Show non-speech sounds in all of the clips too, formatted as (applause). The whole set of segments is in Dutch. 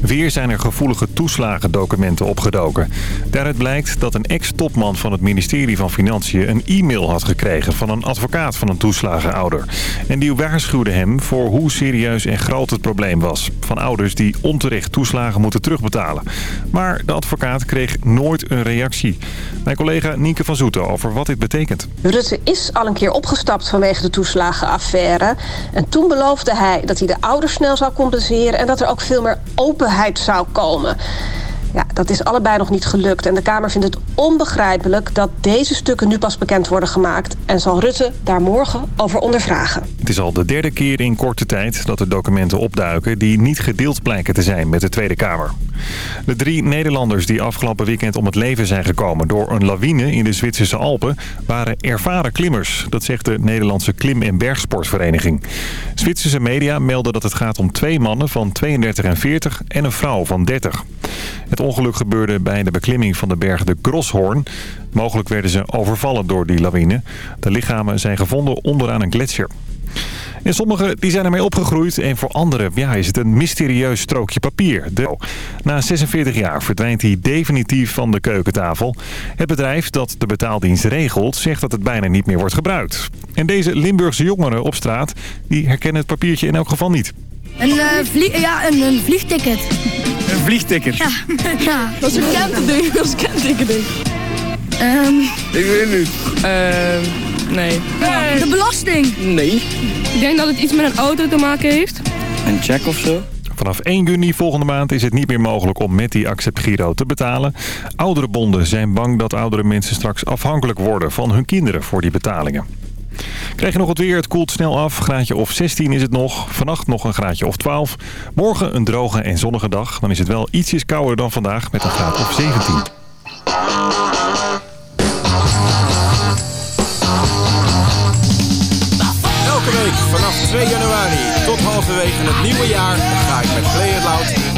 Weer zijn er gevoelige toeslagendocumenten opgedoken. Daaruit blijkt dat een ex-topman van het ministerie van Financiën... een e-mail had gekregen van een advocaat van een toeslagenouder. En die waarschuwde hem voor hoe serieus en groot het probleem was. Van ouders die onterecht toeslagen moeten terugbetalen. Maar de advocaat kreeg nooit een reactie. Mijn collega Nienke van Zoeten over wat dit betekent. Rutte is al een keer opgestapt vanwege de toeslagenaffaire. En toen beloofde hij dat hij de ouders snel zou compenseren... en dat er ook veel meer zou komen. Ja, dat is allebei nog niet gelukt. En de Kamer vindt het onbegrijpelijk dat deze stukken nu pas bekend worden gemaakt... en zal Rutte daar morgen over ondervragen. Het is al de derde keer in korte tijd dat er documenten opduiken... die niet gedeeld blijken te zijn met de Tweede Kamer. De drie Nederlanders die afgelopen weekend om het leven zijn gekomen... door een lawine in de Zwitserse Alpen waren ervaren klimmers. Dat zegt de Nederlandse Klim- en Bergsportvereniging. Zwitserse media melden dat het gaat om twee mannen van 32 en 40 en een vrouw van 30. Het ongeluk gebeurde bij de beklimming van de berg de Grosshorn. Mogelijk werden ze overvallen door die lawine. De lichamen zijn gevonden onderaan een gletsjer. En sommigen die zijn ermee opgegroeid en voor anderen ja, is het een mysterieus strookje papier. De... Na 46 jaar verdwijnt hij definitief van de keukentafel. Het bedrijf dat de betaaldienst regelt zegt dat het bijna niet meer wordt gebruikt. En deze Limburgse jongeren op straat die herkennen het papiertje in elk geval niet. Een, uh, ja, een, een vliegticket. Een vliegticket? Ja. (laughs) ja. Dat is een kentending. Dat is een kentending. Um, ik weet niet. Uh, nee. De belasting? Nee. Ik denk dat het iets met een auto te maken heeft. Een check of zo? Vanaf 1 juni volgende maand is het niet meer mogelijk om met die Accept Giro te betalen. Oudere bonden zijn bang dat oudere mensen straks afhankelijk worden van hun kinderen voor die betalingen. Krijg je nog het weer, het koelt snel af. Graadje of 16 is het nog. Vannacht nog een graadje of 12. Morgen een droge en zonnige dag. Dan is het wel ietsjes kouder dan vandaag met een graad of 17. Elke week vanaf 2 januari tot halverwege het nieuwe jaar ga ik met Play It Loud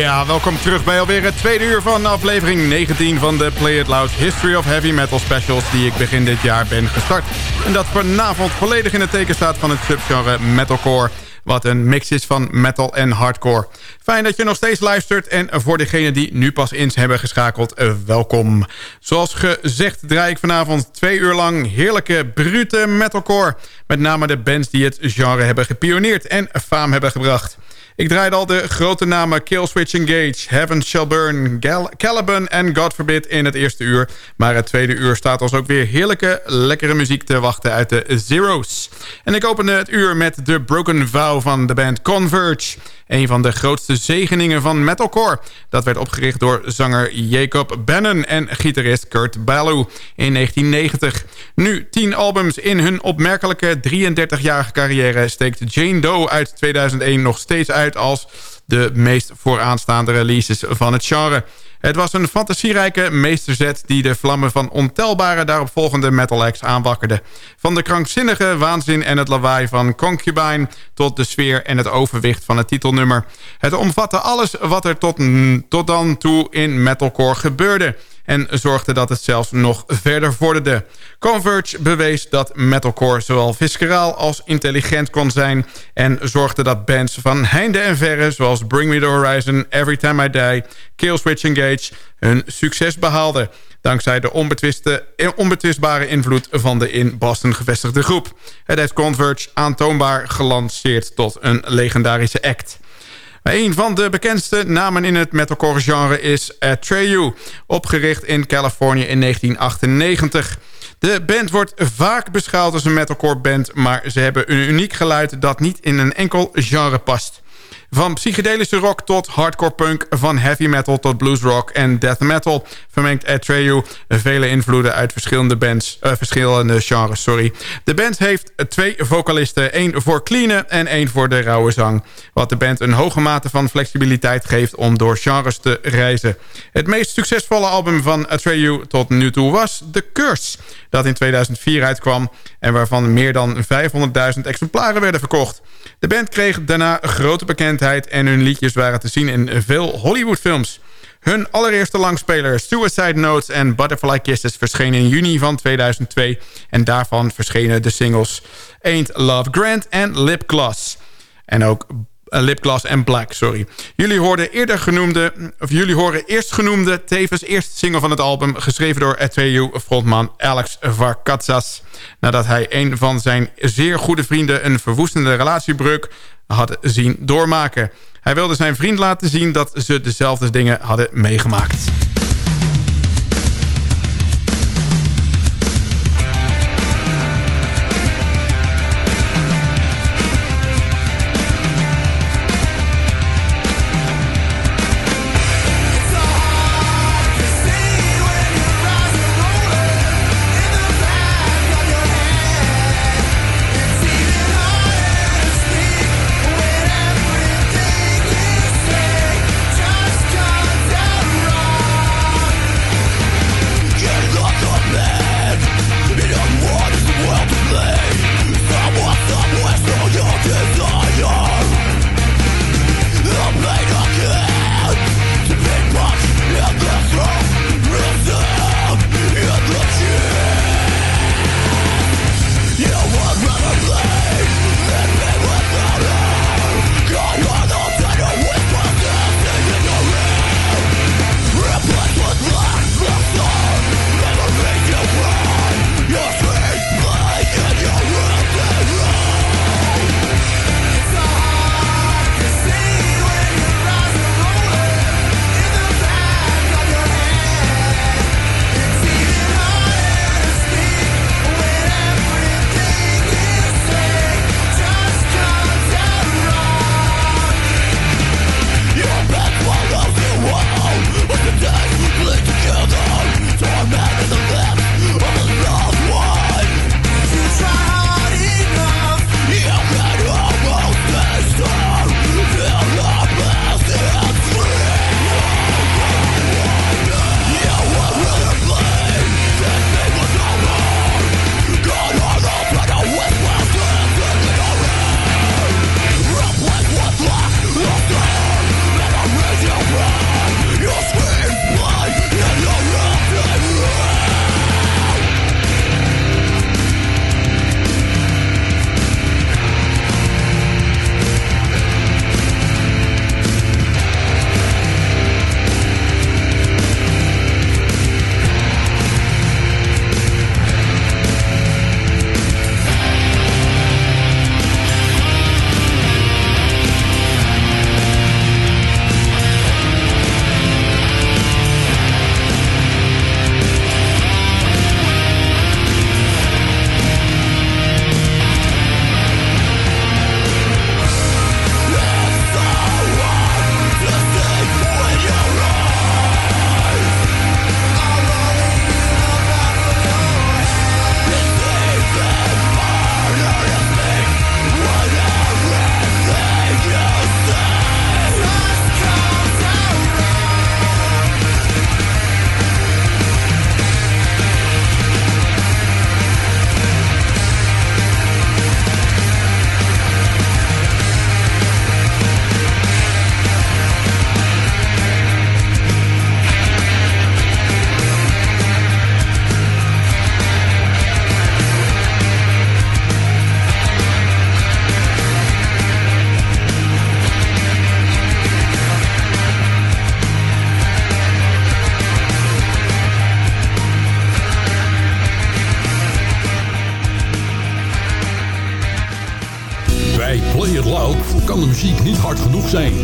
Ja, welkom terug bij alweer het tweede uur van aflevering 19 van de Play It Loud History of Heavy Metal Specials die ik begin dit jaar ben gestart. En dat vanavond volledig in het teken staat van het subgenre metalcore wat een mix is van metal en hardcore. Fijn dat je nog steeds luistert en voor degenen die nu pas eens hebben geschakeld, eh, welkom. Zoals gezegd draai ik vanavond twee uur lang heerlijke brute metalcore. Met name de bands die het genre hebben gepioneerd en faam hebben gebracht. Ik draaide al de grote namen Killswitch Engage, Heaven Shall Burn, Caliban en God Forbid in het eerste uur. Maar het tweede uur staat ons ook weer heerlijke, lekkere muziek te wachten uit de Zeros. En ik opende het uur met de Broken Vow van de band Converge. Een van de grootste zegeningen van metalcore. Dat werd opgericht door zanger Jacob Bannon en gitarist Kurt Ballou in 1990. Nu, tien albums in hun opmerkelijke 33-jarige carrière... steekt Jane Doe uit 2001 nog steeds uit als de meest vooraanstaande releases van het genre. Het was een fantasierijke meesterzet die de vlammen van ontelbare daaropvolgende metal acts aanwakkerde. Van de krankzinnige waanzin en het lawaai van Concubine tot de sfeer en het overwicht van het titelnummer. Het omvatte alles wat er tot, tot dan toe in metalcore gebeurde en zorgde dat het zelfs nog verder vorderde. Converge bewees dat metalcore zowel visceraal als intelligent kon zijn... en zorgde dat bands van heinde en verre zoals Bring Me The Horizon... Every Time I Die, Killswitch Engage hun succes behaalden dankzij de onbetwistbare invloed van de in Boston gevestigde groep. Het heeft Converge aantoonbaar gelanceerd tot een legendarische act. Een van de bekendste namen in het metalcore genre is Atreyu, opgericht in Californië in 1998. De band wordt vaak beschouwd als een metalcore band... maar ze hebben een uniek geluid dat niet in een enkel genre past. Van psychedelische rock tot hardcore punk, van heavy metal tot blues rock en death metal... vermengt Atreyu vele invloeden uit verschillende bands, uh, verschillende genres. Sorry. De band heeft twee vocalisten, één voor clean en één voor de rauwe zang. Wat de band een hoge mate van flexibiliteit geeft om door genres te reizen. Het meest succesvolle album van Atreyu tot nu toe was The Curse... dat in 2004 uitkwam en waarvan meer dan 500.000 exemplaren werden verkocht. De band kreeg daarna grote bekendheid en hun liedjes waren te zien in veel Hollywoodfilms. Hun allereerste langspeler Suicide Notes en Butterfly Kisses verschenen in juni van 2002... en daarvan verschenen de singles Ain't Love Grant en Lip Gloss. En ook uh, Lipgloss en Black, sorry. Jullie hoorden eerder genoemde, of jullie horen eerst genoemde, tevens eerste single van het album, geschreven door Atreyu frontman Alex Varkatsas. Nadat hij een van zijn zeer goede vrienden een verwoestende relatiebreuk had zien doormaken. Hij wilde zijn vriend laten zien dat ze dezelfde dingen hadden meegemaakt. Niet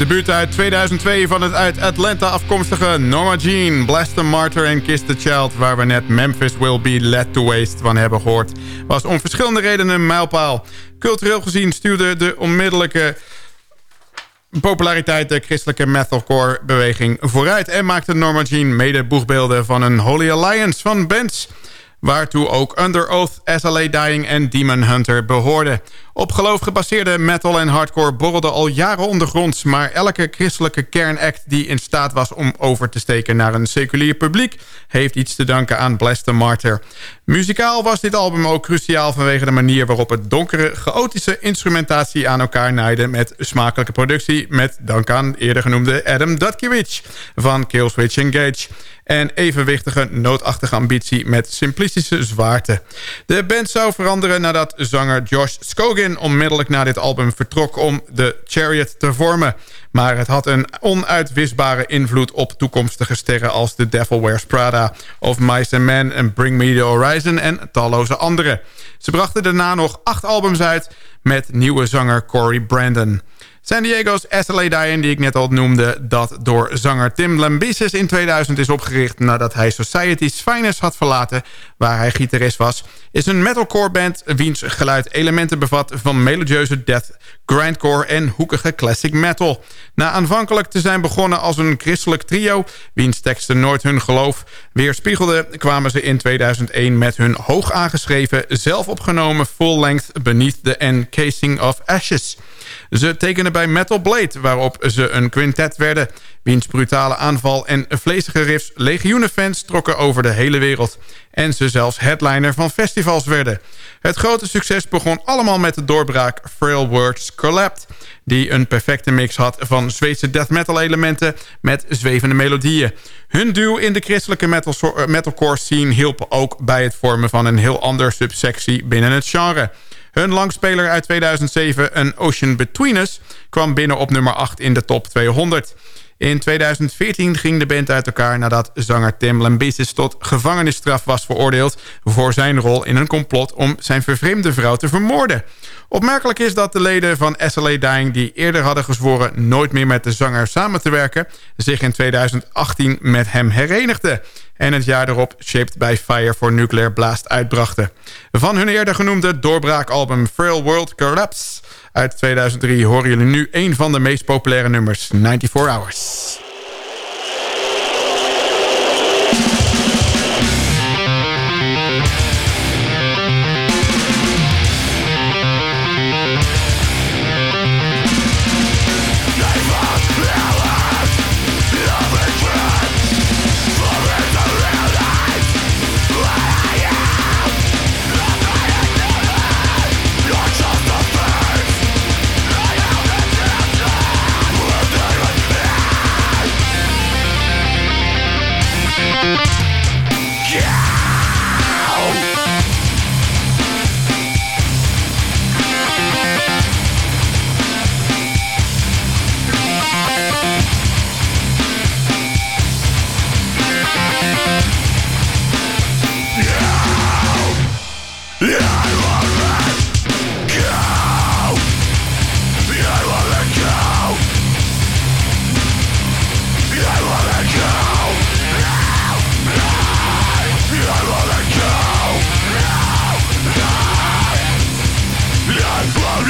debuut uit 2002 van het uit Atlanta afkomstige Norma Jean... Bless the Martyr en Kiss the Child... waar we net Memphis Will Be Led to Waste van hebben gehoord... was om verschillende redenen een mijlpaal. Cultureel gezien stuurde de onmiddellijke populariteit de christelijke metalcore-beweging vooruit... en maakte Norma Jean mede boegbeelden van een Holy Alliance van bands... waartoe ook Under Oath, SLA Dying en Demon Hunter behoorden. Op geloof gebaseerde metal en hardcore borrelde al jaren ondergronds... maar elke christelijke kernact die in staat was om over te steken naar een seculier publiek... heeft iets te danken aan Bless the Martyr. Muzikaal was dit album ook cruciaal vanwege de manier waarop het donkere, chaotische instrumentatie aan elkaar naaide... met smakelijke productie met dank aan eerder genoemde Adam Dutkiewicz van Killswitch Engage en evenwichtige, noodachtige ambitie met simplistische zwaarte. De band zou veranderen nadat zanger Josh Scogin onmiddellijk na dit album vertrok om de Chariot te vormen. Maar het had een onuitwisbare invloed op toekomstige sterren als The Devil Wears Prada... of Mice and Men en Bring Me The Horizon en talloze andere. Ze brachten daarna nog acht albums uit met nieuwe zanger Corey Brandon. San Diego's SLA Dying, die ik net al noemde... dat door zanger Tim Lambesis in 2000 is opgericht... nadat hij Society's Finest had verlaten, waar hij gitarist was... is een metalcore band wiens geluid elementen bevat... van melodieuze death, grindcore en hoekige classic metal. Na aanvankelijk te zijn begonnen als een christelijk trio... wiens teksten nooit hun geloof weerspiegelden... kwamen ze in 2001 met hun hoog aangeschreven... zelf opgenomen full-length Beneath the Encasing of Ashes... Ze tekenen bij Metal Blade, waarop ze een quintet werden... wiens brutale aanval en vlezige riffs legioenenfans trokken over de hele wereld... en ze zelfs headliner van festivals werden. Het grote succes begon allemaal met de doorbraak Frail Words Collapsed... die een perfecte mix had van Zweedse death metal elementen met zwevende melodieën. Hun duo in de christelijke metal, metalcore scene hielp ook bij het vormen van een heel ander subsectie binnen het genre... Hun langspeler uit 2007, An Ocean Between Us... kwam binnen op nummer 8 in de top 200. In 2014 ging de band uit elkaar nadat zanger Tim Lambesis tot gevangenisstraf was veroordeeld... voor zijn rol in een complot om zijn vervreemde vrouw te vermoorden. Opmerkelijk is dat de leden van SLA Dying die eerder hadden gezworen... nooit meer met de zanger samen te werken... zich in 2018 met hem herenigden en het jaar erop Shaped by Fire for Nuclear Blast uitbrachten. Van hun eerder genoemde doorbraakalbum Frail World Collapse uit 2003 horen jullie nu een van de meest populaire nummers, 94 Hours. Yeah!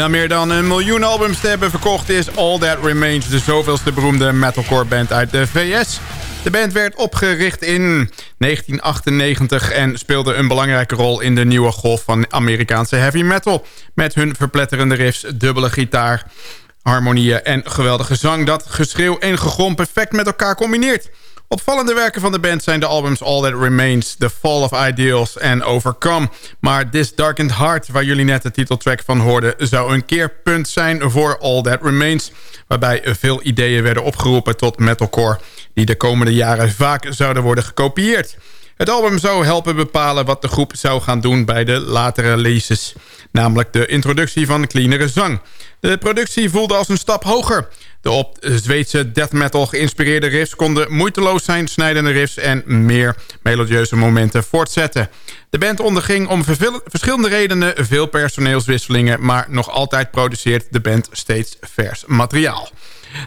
Na meer dan een miljoen albums te hebben verkocht is All That Remains... de zoveelste beroemde metalcore band uit de VS. De band werd opgericht in 1998 en speelde een belangrijke rol... in de nieuwe golf van Amerikaanse heavy metal... met hun verpletterende riffs, dubbele gitaar, harmonieën en geweldige zang... dat geschreeuw en gegrom perfect met elkaar combineert... Opvallende werken van de band zijn de albums All That Remains... The Fall of Ideals en Overcome. Maar This Darkened Heart, waar jullie net de titeltrack van hoorden... zou een keerpunt zijn voor All That Remains... waarbij veel ideeën werden opgeroepen tot metalcore... die de komende jaren vaak zouden worden gekopieerd. Het album zou helpen bepalen wat de groep zou gaan doen bij de latere releases. Namelijk de introductie van cleanere zang. De productie voelde als een stap hoger. De op Zweedse death metal geïnspireerde riffs konden moeiteloos zijn... snijdende riffs en meer melodieuze momenten voortzetten. De band onderging om verschillende redenen veel personeelswisselingen... maar nog altijd produceert de band steeds vers materiaal.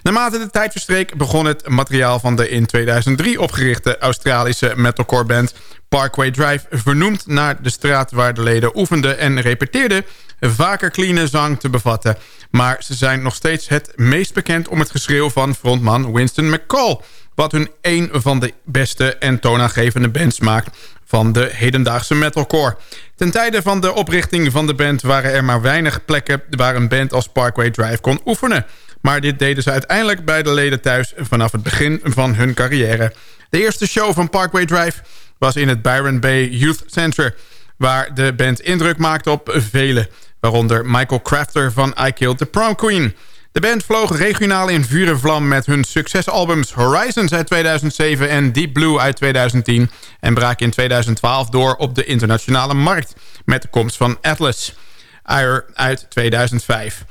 Naarmate de tijd verstreek begon het materiaal van de in 2003 opgerichte Australische metalcore band Parkway Drive... vernoemd naar de straat waar de leden oefenden en repeteerden... vaker clean zang te bevatten. Maar ze zijn nog steeds het meest bekend om het geschreeuw van frontman Winston McCall... wat hun een van de beste en toonaangevende bands maakt van de hedendaagse metalcore. Ten tijde van de oprichting van de band waren er maar weinig plekken... waar een band als Parkway Drive kon oefenen. Maar dit deden ze uiteindelijk bij de leden thuis vanaf het begin van hun carrière. De eerste show van Parkway Drive was in het Byron Bay Youth Center... waar de band indruk maakte op velen... waaronder Michael Crafter van I Killed the Prom Queen... De band vloog regionaal in vuur en vlam met hun succesalbums Horizons uit 2007 en Deep Blue uit 2010... en braak in 2012 door op de internationale markt met de komst van Atlas uit 2005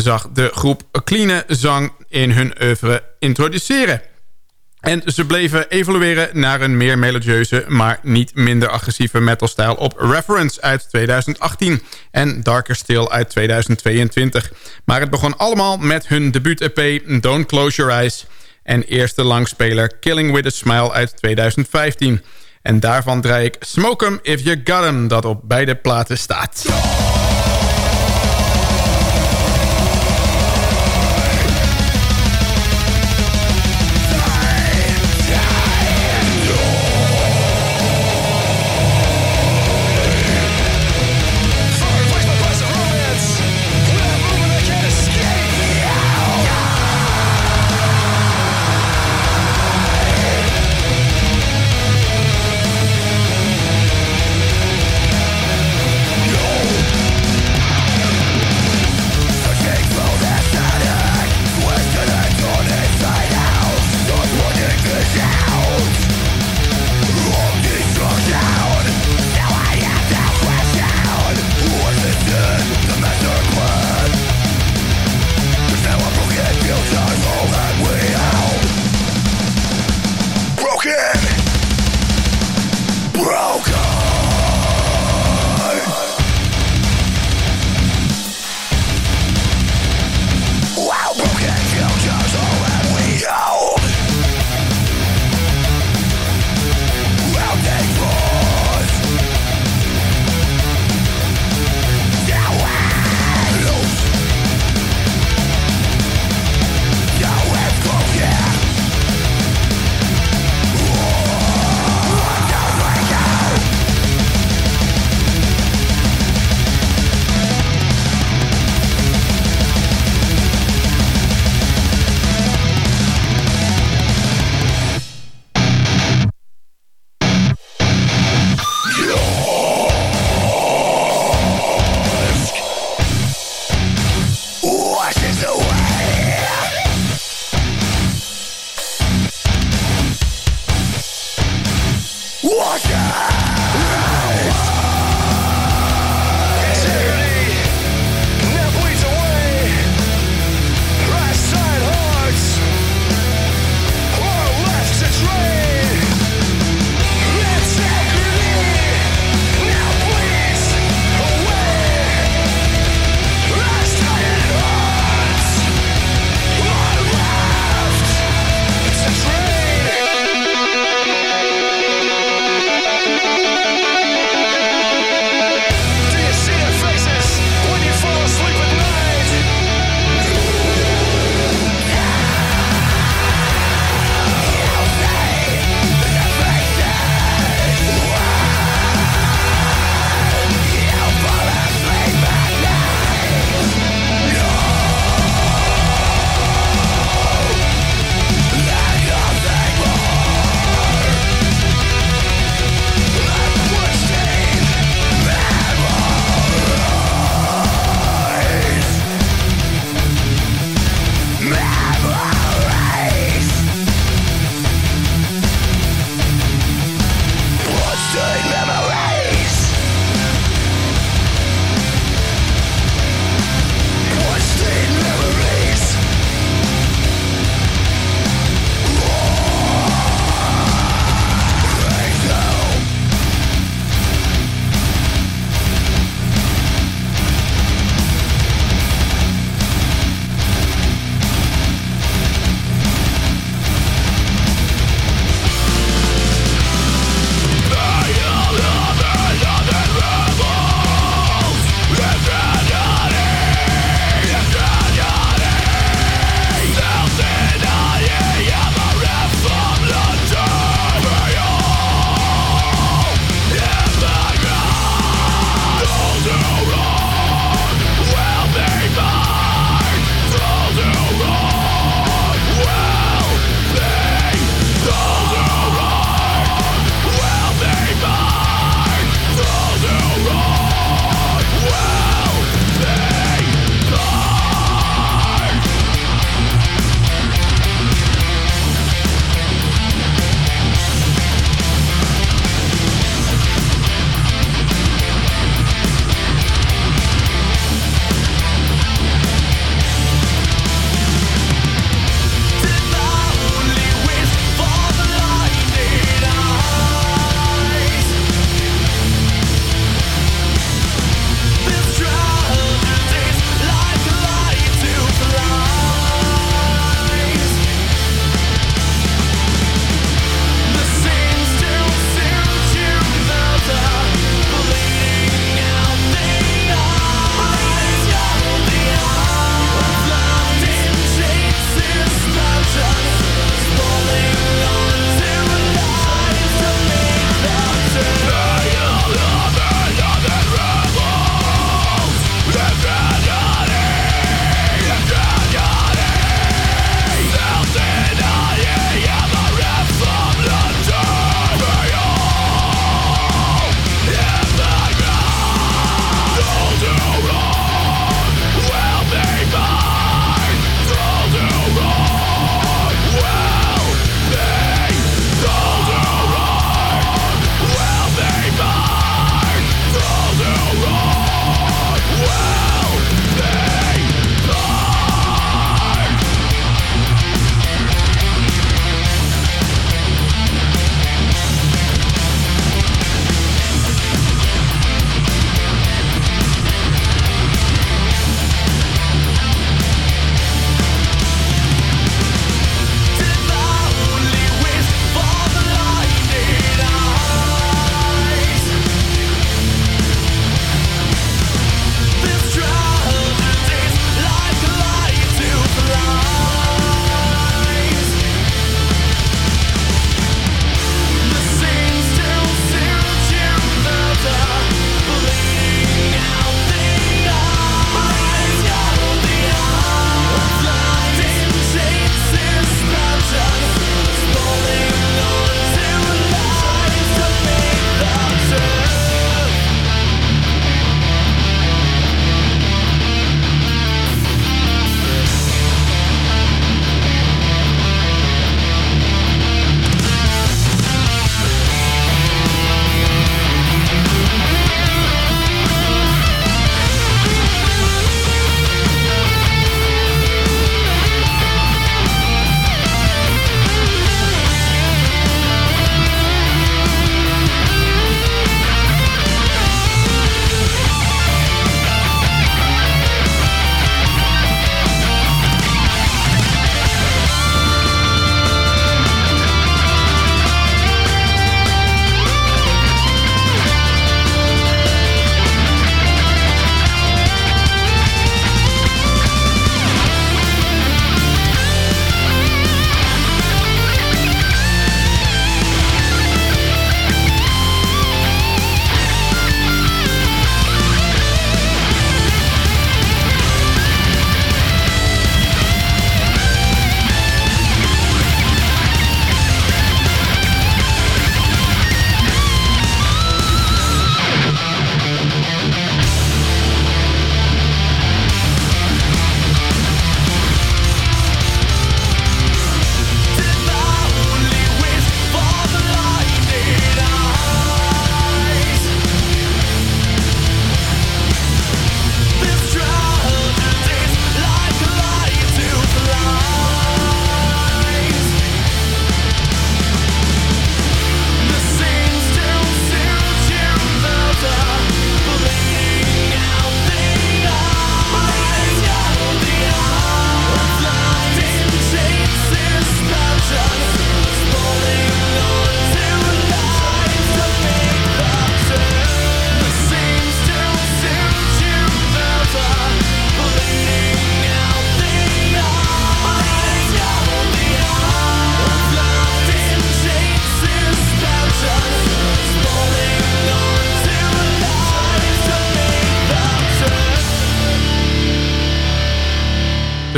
zag de groep Clean Zang in hun oeuvre introduceren. En ze bleven evolueren naar een meer melodieuze... maar niet minder agressieve metalstijl op Reference uit 2018... en Darker Still uit 2022. Maar het begon allemaal met hun debuut-EP Don't Close Your Eyes... en eerste langspeler Killing With A Smile uit 2015. En daarvan draai ik Smoke 'em If You Got 'em... dat op beide platen staat.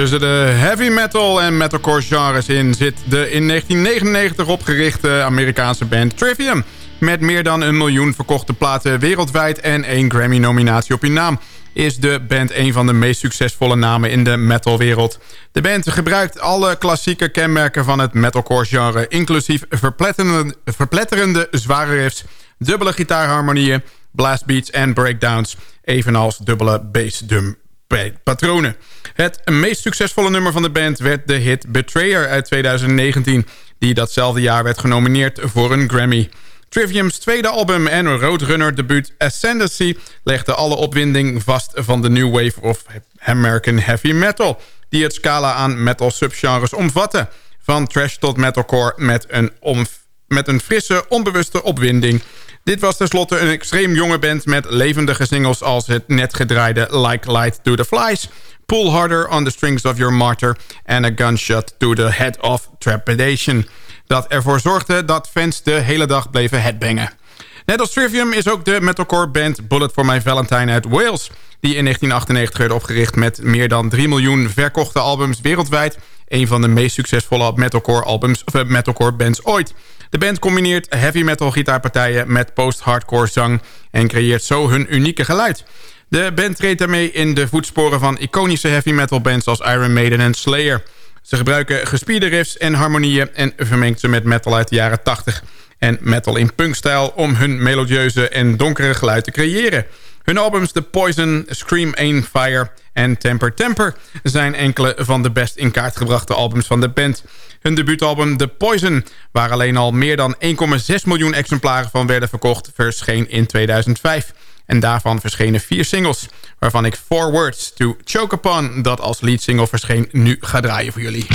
Tussen de heavy metal en metalcore genres in zit de in 1999 opgerichte Amerikaanse band Trivium. Met meer dan een miljoen verkochte platen wereldwijd en één Grammy-nominatie op hun naam is de band een van de meest succesvolle namen in de metalwereld. De band gebruikt alle klassieke kenmerken van het metalcore genre... inclusief verpletterende, verpletterende zware riffs, dubbele gitaarharmonieën... blastbeats en breakdowns, evenals dubbele bassdrum patronen. Het meest succesvolle nummer van de band werd de hit Betrayer uit 2019... die datzelfde jaar werd genomineerd voor een Grammy... Trivium's tweede album en Roadrunner debuut Ascendancy... legde alle opwinding vast van de new wave of American heavy metal... die het scala aan metal subgenres omvatte. Van trash tot metalcore met een, met een frisse, onbewuste opwinding... Dit was tenslotte een extreem jonge band met levendige singles als het net gedraaide Like Light to the Flies... Pull Harder on the Strings of Your Martyr en A Gunshot to the Head of Trepidation dat ervoor zorgde dat fans de hele dag bleven headbangen. Net als Trivium is ook de metalcore band Bullet for My Valentine uit Wales... die in 1998 werd opgericht met meer dan 3 miljoen verkochte albums wereldwijd... een van de meest succesvolle metalcore, albums, of eh, metalcore bands ooit. De band combineert heavy metal gitaarpartijen met post-hardcore zang... en creëert zo hun unieke geluid. De band treedt daarmee in de voetsporen van iconische heavy metal bands als Iron Maiden en Slayer... Ze gebruiken gespierde riffs en harmonieën en vermengt ze met metal uit de jaren 80 en metal in punkstijl om hun melodieuze en donkere geluid te creëren. Hun albums The Poison, Scream Aim Fire en Temper Temper zijn enkele van de best in kaart gebrachte albums van de band. Hun debuutalbum The Poison, waar alleen al meer dan 1,6 miljoen exemplaren van werden verkocht, verscheen in 2005. En daarvan verschenen vier singles, waarvan ik Four Words to Choke Upon... dat als lead single verscheen, nu ga draaien voor jullie.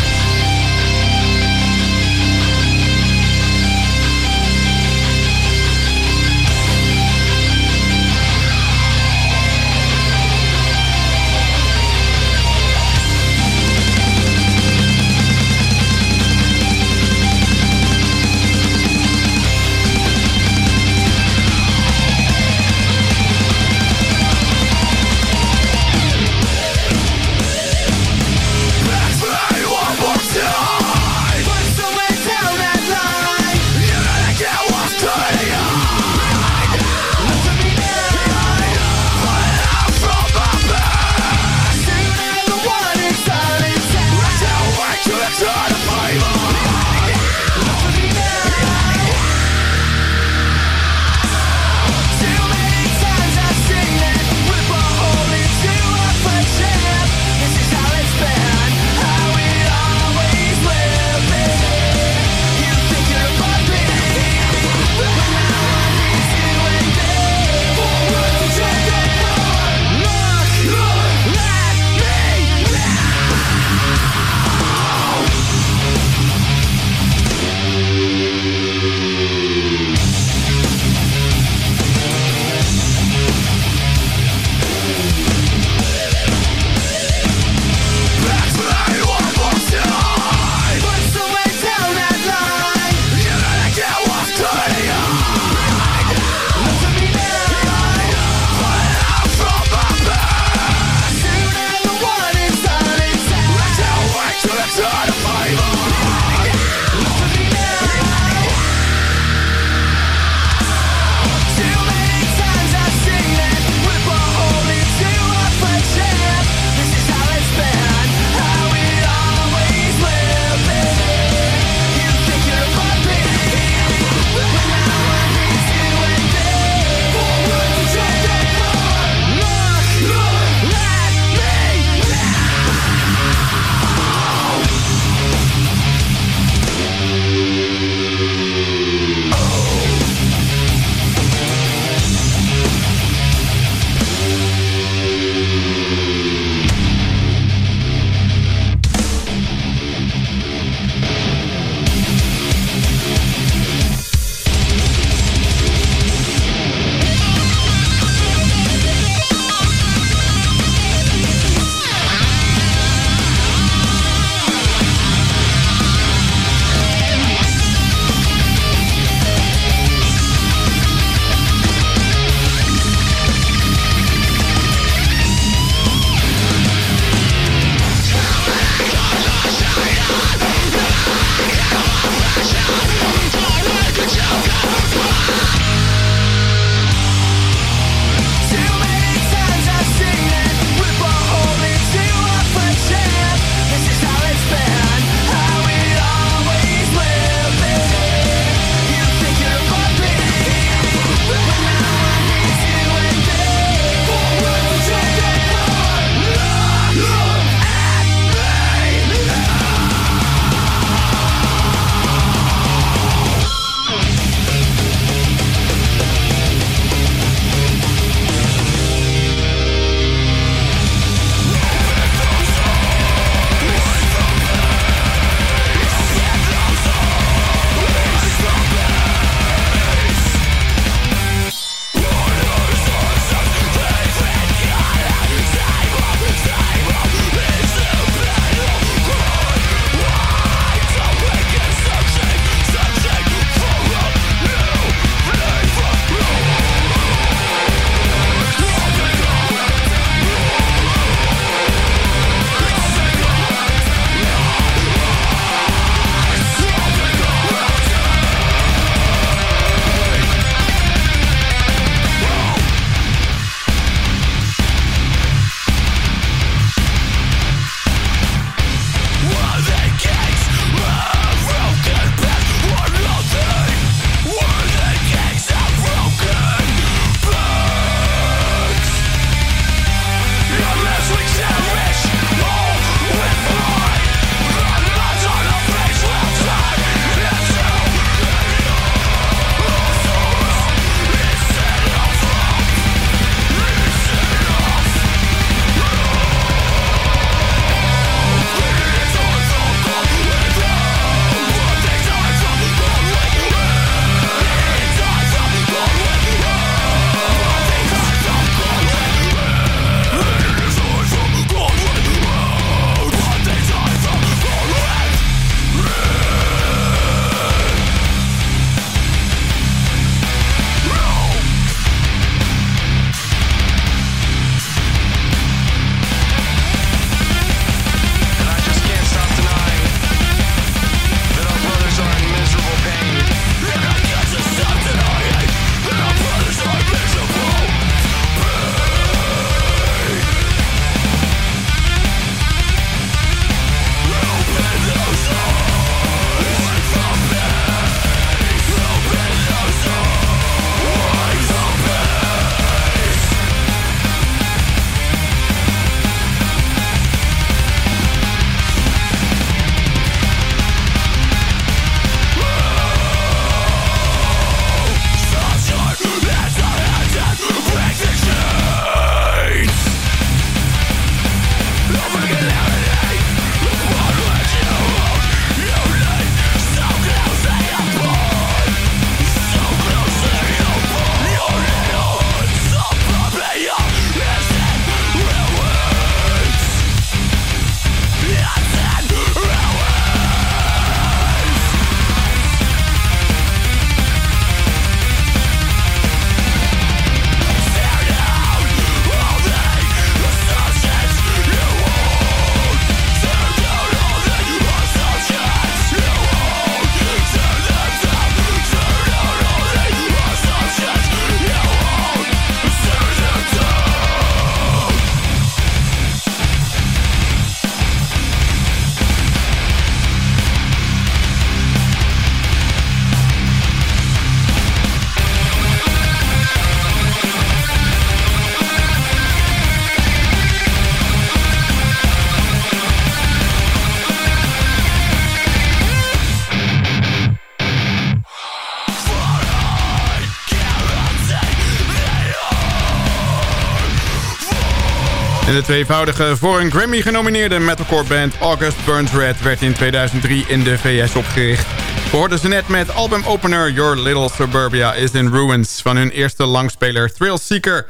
Tweevoudige voor een Grammy genomineerde metalcore band August Burns Red werd in 2003 in de VS opgericht. We hoorden ze net met albumopener Your Little Suburbia is in Ruins van hun eerste langspeler Thrill Seeker.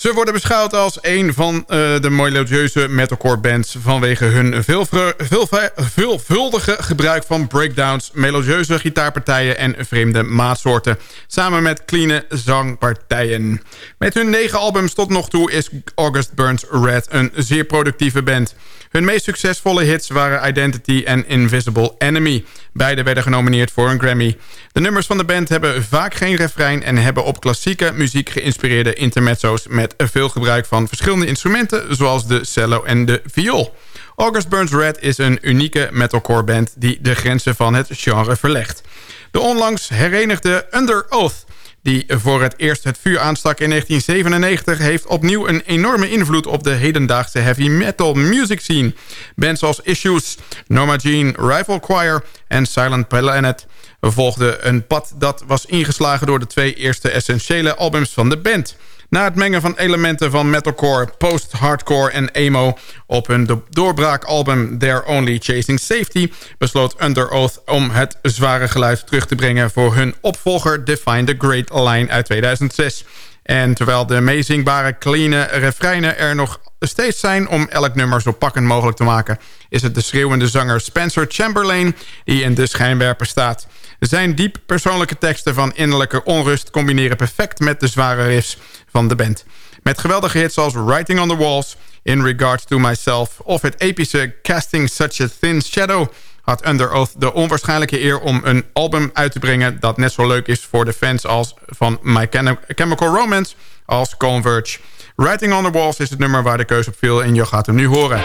Ze worden beschouwd als een van uh, de melodieuze metalcore bands... vanwege hun veelvuldige gebruik van breakdowns... melodieuze gitaarpartijen en vreemde maatsoorten... samen met clean zangpartijen. Met hun negen albums tot nog toe is August Burns Red een zeer productieve band... Hun meest succesvolle hits waren Identity en Invisible Enemy. Beide werden genomineerd voor een Grammy. De nummers van de band hebben vaak geen refrein... en hebben op klassieke muziek geïnspireerde intermezzo's... met veel gebruik van verschillende instrumenten... zoals de cello en de viool. August Burns Red is een unieke metalcore band... die de grenzen van het genre verlegt. De onlangs herenigde Under Oath die voor het eerst het vuur aanstak in 1997... heeft opnieuw een enorme invloed op de hedendaagse heavy metal music scene. Bands als Issues, Norma Jean, Rival Choir en Silent Planet volgden een pad dat was ingeslagen door de twee eerste essentiële albums van de band... Na het mengen van elementen van metalcore, post-hardcore en emo... op hun doorbraakalbum They're Only Chasing Safety... besloot Under Oath om het zware geluid terug te brengen... voor hun opvolger Define the Great Line uit 2006... En terwijl de meezingbare, clean refreinen er nog steeds zijn... om elk nummer zo pakkend mogelijk te maken... is het de schreeuwende zanger Spencer Chamberlain die in de schijnwerper staat. Zijn diep persoonlijke teksten van innerlijke onrust... combineren perfect met de zware riffs van de band. Met geweldige hits als Writing on the Walls... In Regards to Myself of het epische Casting Such a Thin Shadow had Under Oath de onwaarschijnlijke eer om een album uit te brengen... dat net zo leuk is voor de fans als van My Chemical Romance als Converge. Writing on the Walls is het nummer waar de keuze op viel en je gaat hem nu horen.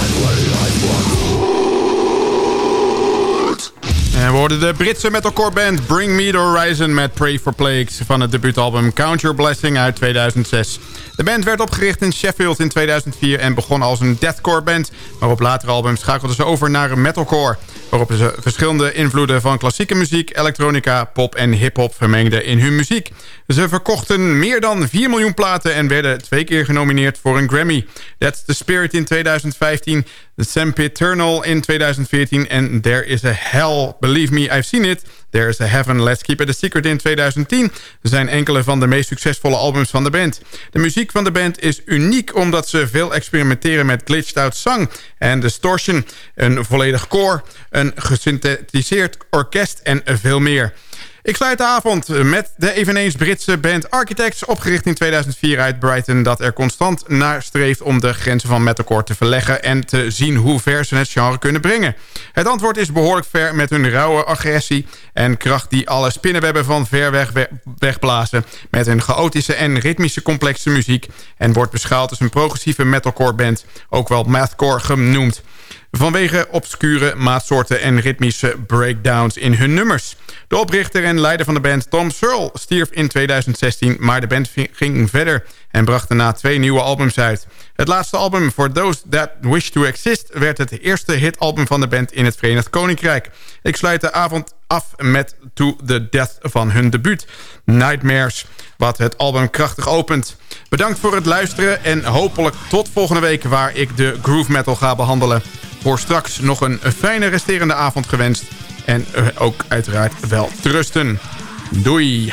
En we hoorden de Britse metalcore band Bring Me The Horizon... met Pray For Plagues van het debuutalbum Count Your Blessing uit 2006. De band werd opgericht in Sheffield in 2004 en begon als een deathcore band... maar op latere albums schakelden ze over naar metalcore... waarop ze verschillende invloeden van klassieke muziek, elektronica, pop en hip-hop vermengden in hun muziek. Ze verkochten meer dan 4 miljoen platen en werden twee keer genomineerd voor een Grammy. That's the Spirit in 2015, The Sempiternal in 2014 en There is a Hell, Believe Me, I've Seen It... There is a Heaven, Let's Keep It a Secret in 2010 zijn enkele van de meest succesvolle albums van de band. De muziek van de band is uniek omdat ze veel experimenteren met glitched out zang en distortion, een volledig koor, een gesynthetiseerd orkest en veel meer. Ik sluit de avond met de eveneens Britse band Architects... opgericht in 2004 uit Brighton... dat er constant naar streeft om de grenzen van metalcore te verleggen... en te zien hoe ver ze het genre kunnen brengen. Het antwoord is behoorlijk ver met hun rauwe agressie... en kracht die alle spinnenwebben van ver weg we- wegblazen... met hun chaotische en ritmische complexe muziek... en wordt beschouwd als een progressieve metalcore band... ook wel mathcore genoemd vanwege obscure maatsoorten en ritmische breakdowns in hun nummers. De oprichter en leider van de band Tom Searle stierf in 2016... maar de band ging verder en bracht daarna twee nieuwe albums uit. Het laatste album, For Those That Wish To Exist... werd het eerste hitalbum van de band in het Verenigd Koninkrijk. Ik sluit de avond af met To The Death van hun debuut, Nightmares... wat het album krachtig opent. Bedankt voor het luisteren en hopelijk tot volgende week... waar ik de groove metal ga behandelen. Voor straks nog een fijne resterende avond gewenst. En eh, ook uiteraard wel trusten. Doei!